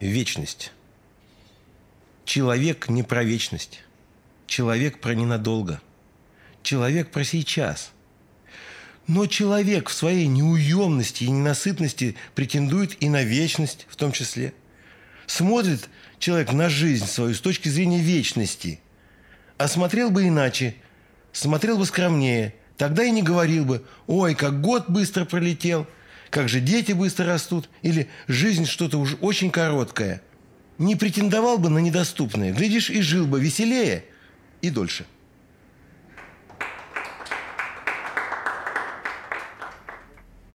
вечность. Человек не про вечность. Человек про ненадолго. Человек про сейчас. Но человек в своей неуемности и ненасытности претендует и на вечность в том числе. Смотрит человек на жизнь свою с точки зрения вечности. А смотрел бы иначе, смотрел бы скромнее. Тогда и не говорил бы, ой, как год быстро пролетел, как же дети быстро растут, или жизнь что-то уж очень короткое. Не претендовал бы на недоступное, глядишь, и жил бы веселее и дольше.